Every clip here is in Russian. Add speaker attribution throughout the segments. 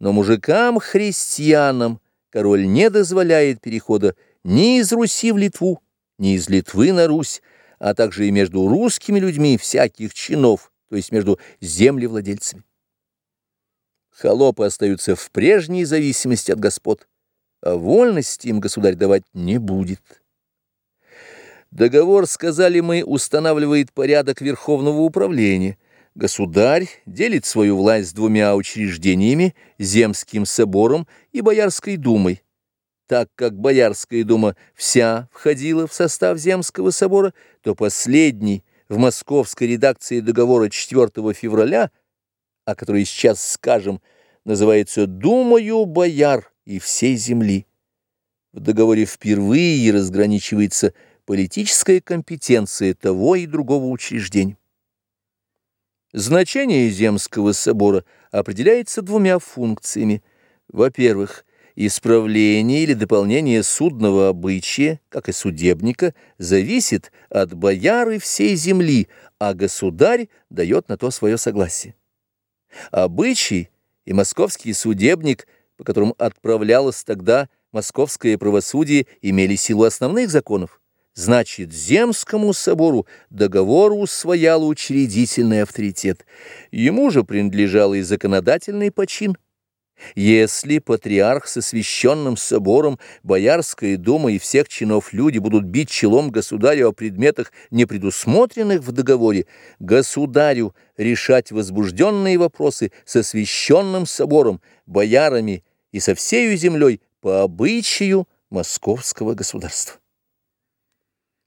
Speaker 1: но мужикам-христианам король не дозволяет перехода ни из Руси в Литву, ни из Литвы на Русь, а также и между русскими людьми всяких чинов, то есть между землевладельцами. Холопы остаются в прежней зависимости от господ, а вольности им государь давать не будет. Договор, сказали мы, устанавливает порядок Верховного управления. Государь делит свою власть с двумя учреждениями, Земским собором и Боярской думой. Так как Боярская дума вся входила в состав Земского собора, то последний в московской редакции договора 4 февраля, о которой сейчас скажем, называется «Думаю бояр и всей земли». В договоре впервые разграничивается политическая компетенция того и другого учреждения. Значение Земского собора определяется двумя функциями. Во-первых, исправление или дополнение судного обычая, как и судебника, зависит от бояры всей земли, а государь дает на то свое согласие. Обычай и московский судебник, по которым отправлялось тогда московское правосудие, имели силу основных законов. Значит, Земскому собору договор усвоял учредительный авторитет. Ему же принадлежал и законодательный почин. Если патриарх со священным собором, Боярская дума и всех чинов люди будут бить челом государю о предметах, не предусмотренных в договоре, государю решать возбужденные вопросы со священным собором, боярами и со всею землей по обычаю московского государства.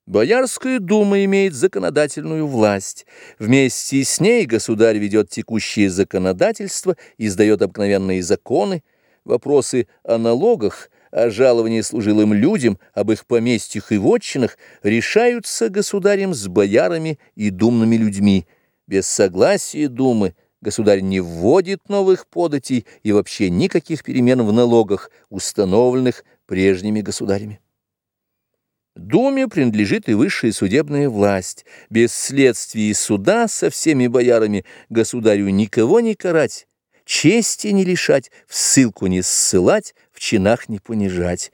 Speaker 1: Боярская дума имеет законодательную власть. Вместе с ней государь ведет текущее законодательство, издает обыкновенные законы, вопросы о налогах, о жаловании служилым людям, об их поместьях и вотчинах решаются государем с боярами и думными людьми. Без согласия думы государь не вводит новых податей и вообще никаких перемен в налогах, установленных прежними государями. Думе принадлежит и высшая судебная власть. Без следствия и суда со всеми боярами государю никого не карать, чести не лишать, в ссылку не ссылать, в чинах не понижать.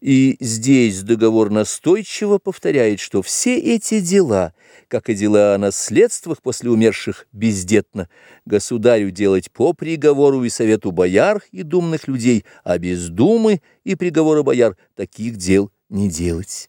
Speaker 1: И здесь договор настойчиво повторяет, что все эти дела, как и дела о наследствах после умерших бездетно, государю делать по приговору и совету бояр и думных людей, а без думы и приговора бояр таких дел не делать.